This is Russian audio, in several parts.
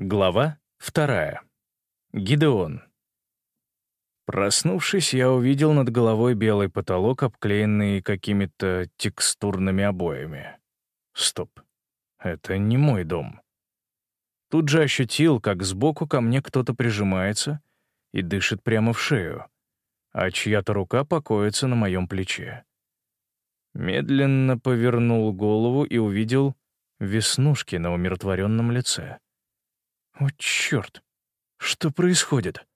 Глава вторая. Гидеон. Проснувшись, я увидел над головой белый потолок, обклеенный какими-то текстурными обоями. Стоп. Это не мой дом. Тут же ощутил, как сбоку ко мне кто-то прижимается и дышит прямо в шею, а чья-то рука покоится на моем плече. Медленно повернул голову и увидел веснушки на умиротворенном лице. О, черт! Что происходит?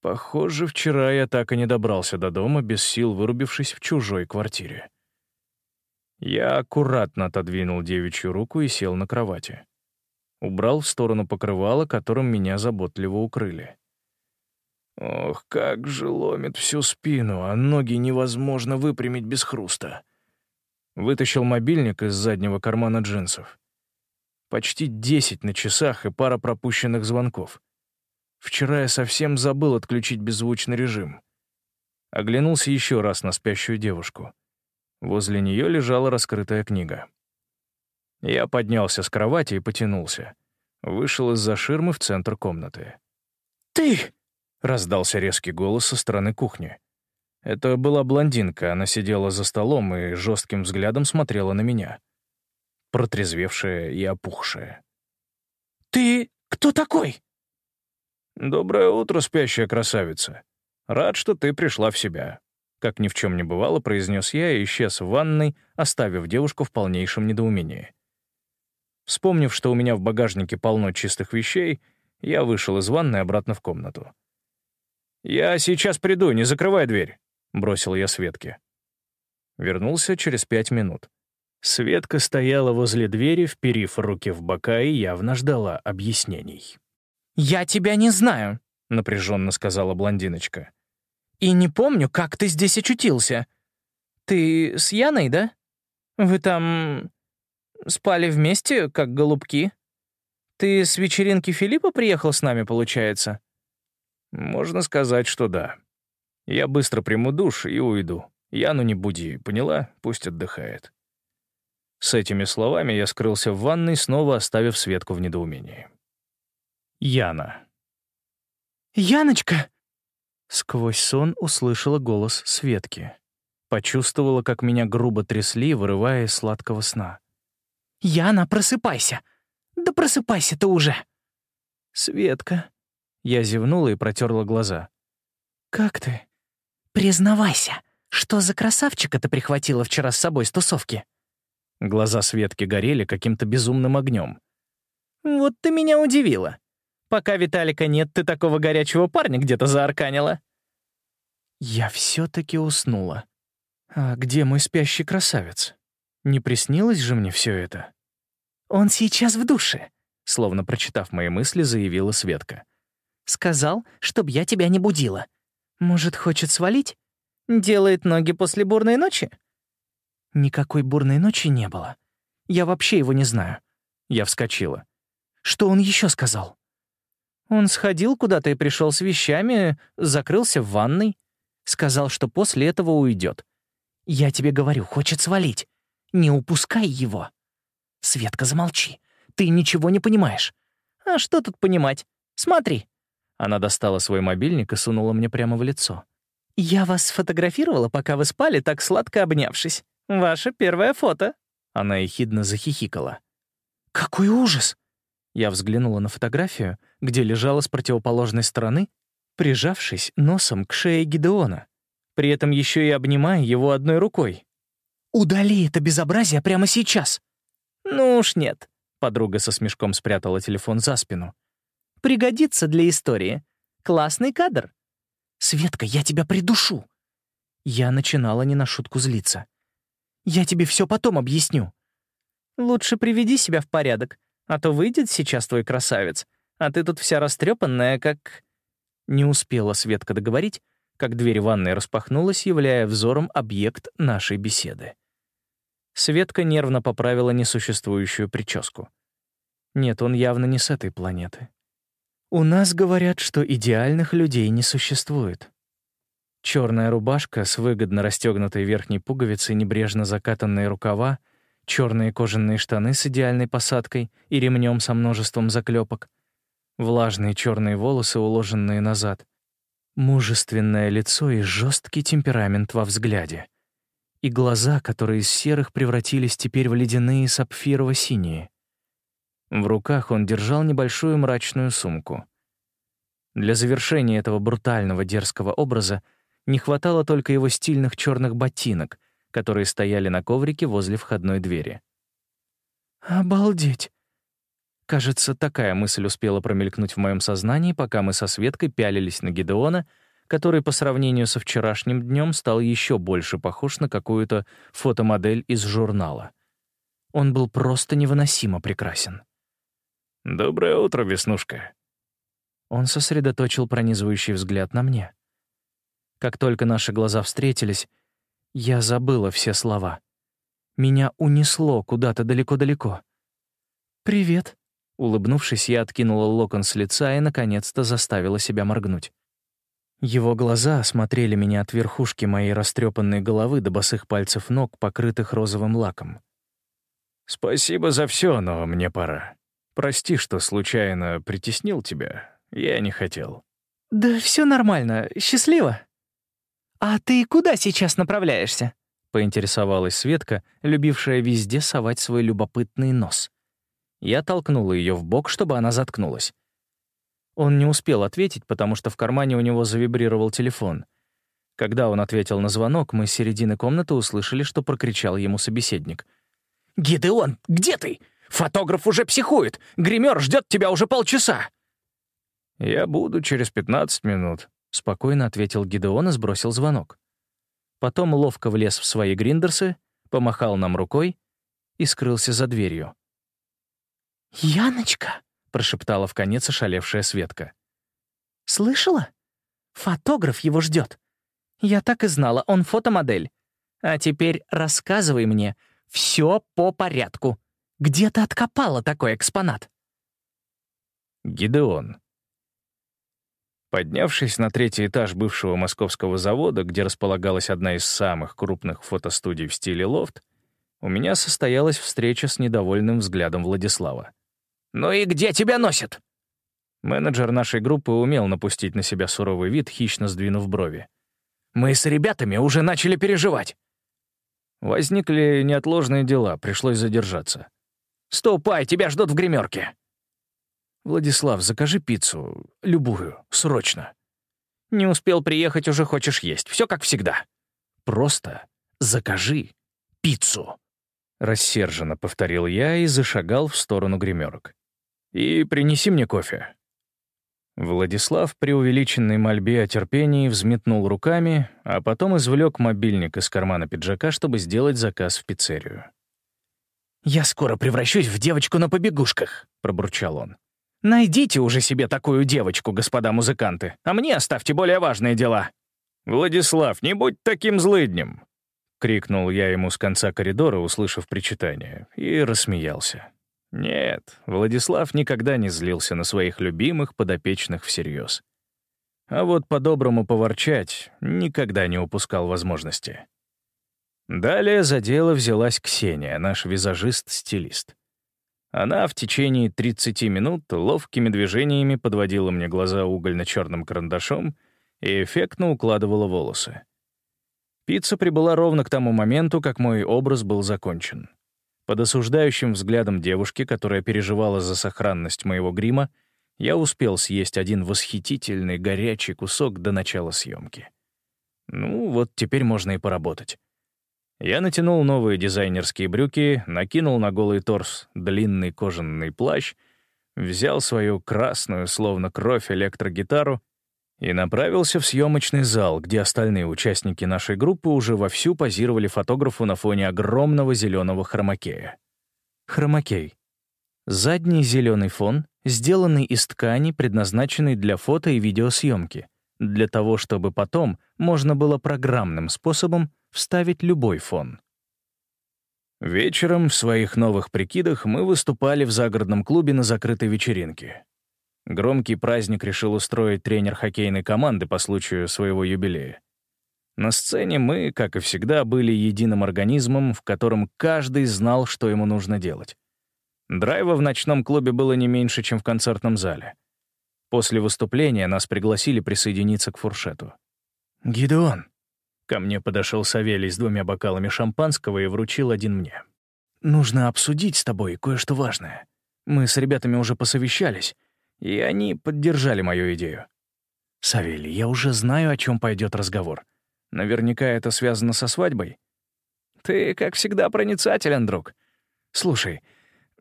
Похоже, вчера я так и не добрался до дома, без сил вырубившись в чужой квартире. Я аккуратно отодвинул девичью руку и сел на кровати. Убрал в сторону покрывала, которым меня заботливо укрыли. Ох, как же ломит всю спину, а ноги невозможно выпрямить без хруста. Вытащил мобильник из заднего кармана джинсов. Почти десять на часах и пара пропущенных звонков. Вчера я совсем забыл отключить беззвучный режим. Оглянулся еще раз на спящую девушку. Возле нее лежала раскрытая книга. Я поднялся с кровати и потянулся. Вышел из-за ширмы в центр комнаты. «Ты!» — раздался резкий голос со стороны кухни. Это была блондинка, она сидела за столом и жестким взглядом смотрела на меня протрезвевшая и опухшая. «Ты кто такой?» «Доброе утро, спящая красавица. Рад, что ты пришла в себя». Как ни в чем не бывало, произнес я и исчез в ванной, оставив девушку в полнейшем недоумении. Вспомнив, что у меня в багажнике полно чистых вещей, я вышел из ванной обратно в комнату. «Я сейчас приду, не закрывай дверь», — бросил я Светке. Вернулся через пять минут. Светка стояла возле двери, вперив руки в бока и явно ждала объяснений. «Я тебя не знаю», — напряженно сказала блондиночка. «И не помню, как ты здесь очутился. Ты с Яной, да? Вы там спали вместе, как голубки? Ты с вечеринки Филиппа приехал с нами, получается?» «Можно сказать, что да. Я быстро приму душ и уйду. Яну не буди, поняла? Пусть отдыхает». С этими словами я скрылся в ванной, снова оставив Светку в недоумении. Яна. «Яночка!» Сквозь сон услышала голос Светки. Почувствовала, как меня грубо трясли, вырывая из сладкого сна. «Яна, просыпайся! Да просыпайся ты уже!» «Светка!» Я зевнула и протерла глаза. «Как ты?» «Признавайся, что за красавчика ты прихватила вчера с собой с тусовки?» Глаза Светки горели каким-то безумным огнем. «Вот ты меня удивила. Пока Виталика нет, ты такого горячего парня где-то заарканила». Я все-таки уснула. А где мой спящий красавец? Не приснилось же мне все это? «Он сейчас в душе», — словно прочитав мои мысли, заявила Светка. «Сказал, чтоб я тебя не будила. Может, хочет свалить? Делает ноги после бурной ночи?» Никакой бурной ночи не было. Я вообще его не знаю. Я вскочила. Что он еще сказал? Он сходил куда-то и пришел с вещами, закрылся в ванной. Сказал, что после этого уйдет. Я тебе говорю, хочет свалить. Не упускай его. Светка, замолчи. Ты ничего не понимаешь. А что тут понимать? Смотри. Она достала свой мобильник и сунула мне прямо в лицо. «Я вас сфотографировала, пока вы спали, так сладко обнявшись. «Ваше первое фото». Она ехидно захихикала. «Какой ужас!» Я взглянула на фотографию, где лежала с противоположной стороны, прижавшись носом к шее Гидеона, при этом еще и обнимая его одной рукой. «Удали это безобразие прямо сейчас!» «Ну уж нет», — подруга со смешком спрятала телефон за спину. «Пригодится для истории. Классный кадр». «Светка, я тебя придушу!» Я начинала не на шутку злиться. Я тебе все потом объясню. Лучше приведи себя в порядок, а то выйдет сейчас твой красавец, а ты тут вся растрепанная, как...» Не успела Светка договорить, как дверь ванной распахнулась, являя взором объект нашей беседы. Светка нервно поправила несуществующую прическу. Нет, он явно не с этой планеты. У нас говорят, что идеальных людей не существует. Черная рубашка с выгодно расстегнутой верхней пуговицей, небрежно закатанные рукава, черные кожаные штаны с идеальной посадкой и ремнем со множеством заклепок, влажные черные волосы, уложенные назад, мужественное лицо и жесткий темперамент во взгляде, и глаза, которые из серых превратились теперь в ледяные сапфирово-синие. В руках он держал небольшую мрачную сумку. Для завершения этого брутального дерзкого образа не хватало только его стильных черных ботинок, которые стояли на коврике возле входной двери. «Обалдеть!» Кажется, такая мысль успела промелькнуть в моем сознании, пока мы со Светкой пялились на Гидеона, который по сравнению со вчерашним днем стал еще больше похож на какую-то фотомодель из журнала. Он был просто невыносимо прекрасен. «Доброе утро, Веснушка». Он сосредоточил пронизывающий взгляд на мне. Как только наши глаза встретились, я забыла все слова. Меня унесло куда-то далеко-далеко. «Привет», Улыбнувшись, я откинула локон с лица и, наконец-то, заставила себя моргнуть. Его глаза осмотрели меня от верхушки моей растрепанной головы до босых пальцев ног, покрытых розовым лаком. «Спасибо за все, но мне пора. Прости, что случайно притеснил тебя. Я не хотел». «Да все нормально. Счастливо». «А ты куда сейчас направляешься?» — поинтересовалась Светка, любившая везде совать свой любопытный нос. Я толкнула ее в бок, чтобы она заткнулась. Он не успел ответить, потому что в кармане у него завибрировал телефон. Когда он ответил на звонок, мы с середины комнаты услышали, что прокричал ему собеседник. «Гидеон, где ты? Фотограф уже психует! Гример ждет тебя уже полчаса!» «Я буду через 15 минут», — спокойно ответил Гидеон и сбросил звонок. Потом ловко влез в свои гриндерсы, помахал нам рукой и скрылся за дверью. «Яночка!» — прошептала в конец ошалевшая Светка. «Слышала? Фотограф его ждет. Я так и знала, он фотомодель. А теперь рассказывай мне все по порядку. Где ты откопала такой экспонат?» Гидеон. Поднявшись на третий этаж бывшего московского завода, где располагалась одна из самых крупных фотостудий в стиле лофт, у меня состоялась встреча с недовольным взглядом Владислава. «Ну и где тебя носят?» Менеджер нашей группы умел напустить на себя суровый вид, хищно сдвинув брови. «Мы с ребятами уже начали переживать». Возникли неотложные дела, пришлось задержаться. «Ступай, тебя ждут в гримерке». «Владислав, закажи пиццу. Любую. Срочно». «Не успел приехать, уже хочешь есть. Все как всегда». «Просто закажи пиццу». Рассерженно повторил я и зашагал в сторону гримерок. И принеси мне кофе». Владислав при увеличенной мольбе о терпении взметнул руками, а потом извлек мобильник из кармана пиджака, чтобы сделать заказ в пиццерию. «Я скоро превращусь в девочку на побегушках», — пробурчал он. «Найдите уже себе такую девочку, господа музыканты, а мне оставьте более важные дела». «Владислав, не будь таким злыднем!» — крикнул я ему с конца коридора, услышав причитание, и рассмеялся. Нет, Владислав никогда не злился на своих любимых подопечных всерьез. А вот по-доброму поворчать никогда не упускал возможности. Далее за дело взялась Ксения, наш визажист-стилист. Она в течение 30 минут ловкими движениями подводила мне глаза угольно-черным карандашом и эффектно укладывала волосы. Пицца прибыла ровно к тому моменту, как мой образ был закончен. Под осуждающим взглядом девушки, которая переживала за сохранность моего грима, я успел съесть один восхитительный горячий кусок до начала съемки. Ну, вот теперь можно и поработать. Я натянул новые дизайнерские брюки, накинул на голый торс длинный кожаный плащ, взял свою красную, словно кровь, электрогитару и направился в съемочный зал, где остальные участники нашей группы уже вовсю позировали фотографу на фоне огромного зеленого хромакея. Хромакей. Задний зеленый фон, сделанный из ткани, предназначенный для фото и видеосъемки, для того, чтобы потом можно было программным способом вставить любой фон. Вечером в своих новых прикидах мы выступали в загородном клубе на закрытой вечеринке. Громкий праздник решил устроить тренер хоккейной команды по случаю своего юбилея. На сцене мы, как и всегда, были единым организмом, в котором каждый знал, что ему нужно делать. Драйва в ночном клубе было не меньше, чем в концертном зале. После выступления нас пригласили присоединиться к фуршету. «Гидеон!» Ко мне подошел Савелий с двумя бокалами шампанского и вручил один мне. «Нужно обсудить с тобой кое-что важное. Мы с ребятами уже посовещались, и они поддержали мою идею. Савелий, я уже знаю, о чем пойдет разговор. Наверняка это связано со свадьбой. Ты, как всегда, проницателен, друг. Слушай,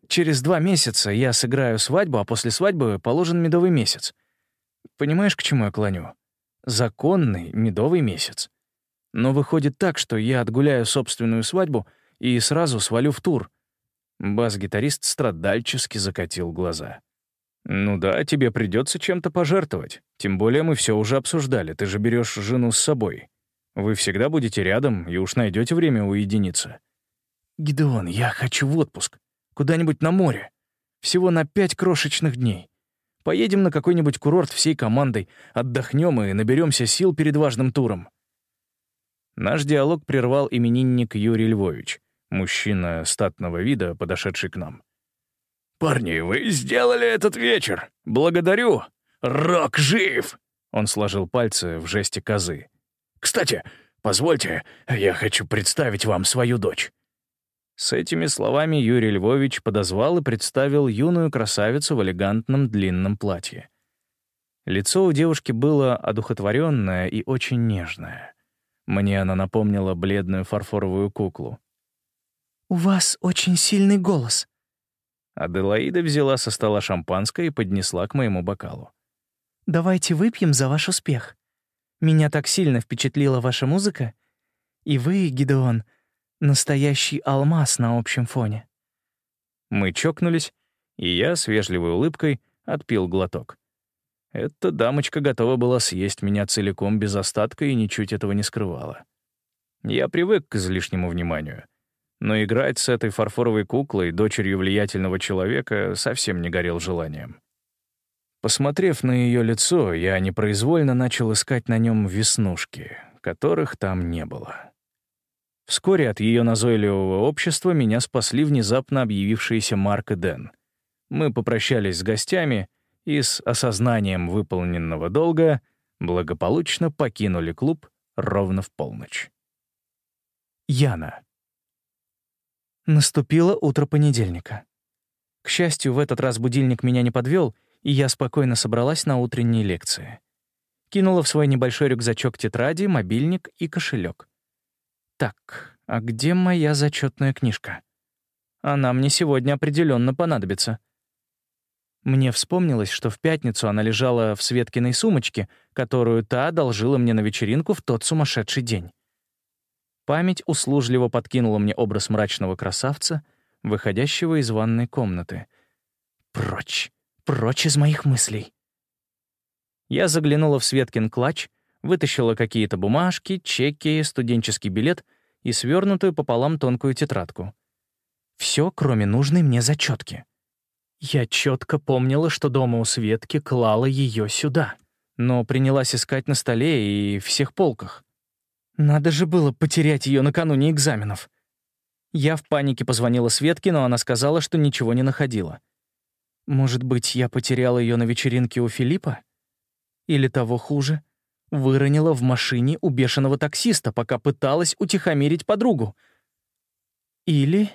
через два месяца я сыграю свадьбу, а после свадьбы положен медовый месяц. Понимаешь, к чему я клоню? Законный медовый месяц. Но выходит так, что я отгуляю собственную свадьбу и сразу свалю в тур. Бас-гитарист страдальчески закатил глаза. «Ну да, тебе придется чем-то пожертвовать. Тем более мы все уже обсуждали, ты же берешь жену с собой. Вы всегда будете рядом и уж найдете время уединиться. Гидеон, я хочу в отпуск. Куда-нибудь на море. Всего на пять крошечных дней. Поедем на какой-нибудь курорт всей командой, отдохнем и наберемся сил перед важным туром. Наш диалог прервал именинник Юрий Львович, мужчина статного вида, подошедший к нам. «Парни, вы сделали этот вечер! Благодарю! Рок жив!» Он сложил пальцы в жесте козы. Кстати, позвольте, я хочу представить вам свою дочь». С этими словами Юрий Львович подозвал и представил юную красавицу в элегантном длинном платье. Лицо у девушки было одухотворенное и очень нежное. Мне она напомнила бледную фарфоровую куклу. «У вас очень сильный голос». Аделаида взяла со стола шампанское и поднесла к моему бокалу. «Давайте выпьем за ваш успех. Меня так сильно впечатлила ваша музыка, и вы, Гидеон, настоящий алмаз на общем фоне». Мы чокнулись, и я с вежливой улыбкой отпил глоток. Эта дамочка готова была съесть меня целиком без остатка и ничуть этого не скрывала. Я привык к излишнему вниманию, но играть с этой фарфоровой куклой, дочерью влиятельного человека, совсем не горел желанием. Посмотрев на ее лицо, я непроизвольно начал искать на нем веснушки, которых там не было. Вскоре от ее назойливого общества меня спасли внезапно объявившиеся Марк и Дэн. Мы попрощались с гостями и с осознанием выполненного долга благополучно покинули клуб ровно в полночь. Яна. Наступило утро понедельника. К счастью, в этот раз будильник меня не подвел, и я спокойно собралась на утренние лекции. Кинула в свой небольшой рюкзачок тетради, мобильник и кошелек. Так, а где моя зачетная книжка? Она мне сегодня определенно понадобится. Мне вспомнилось, что в пятницу она лежала в Светкиной сумочке, которую та одолжила мне на вечеринку в тот сумасшедший день. Память услужливо подкинула мне образ мрачного красавца, выходящего из ванной комнаты. Прочь. Прочь из моих мыслей. Я заглянула в Светкин клатч, вытащила какие-то бумажки, чеки, студенческий билет и свернутую пополам тонкую тетрадку. Все, кроме нужной мне зачетки. Я четко помнила, что дома у Светки клала ее сюда, но принялась искать на столе и всех полках. Надо же было потерять ее накануне экзаменов. Я в панике позвонила Светке, но она сказала, что ничего не находила. Может быть, я потеряла ее на вечеринке у Филиппа? Или того хуже, выронила в машине у бешеного таксиста, пока пыталась утихомирить подругу? Или...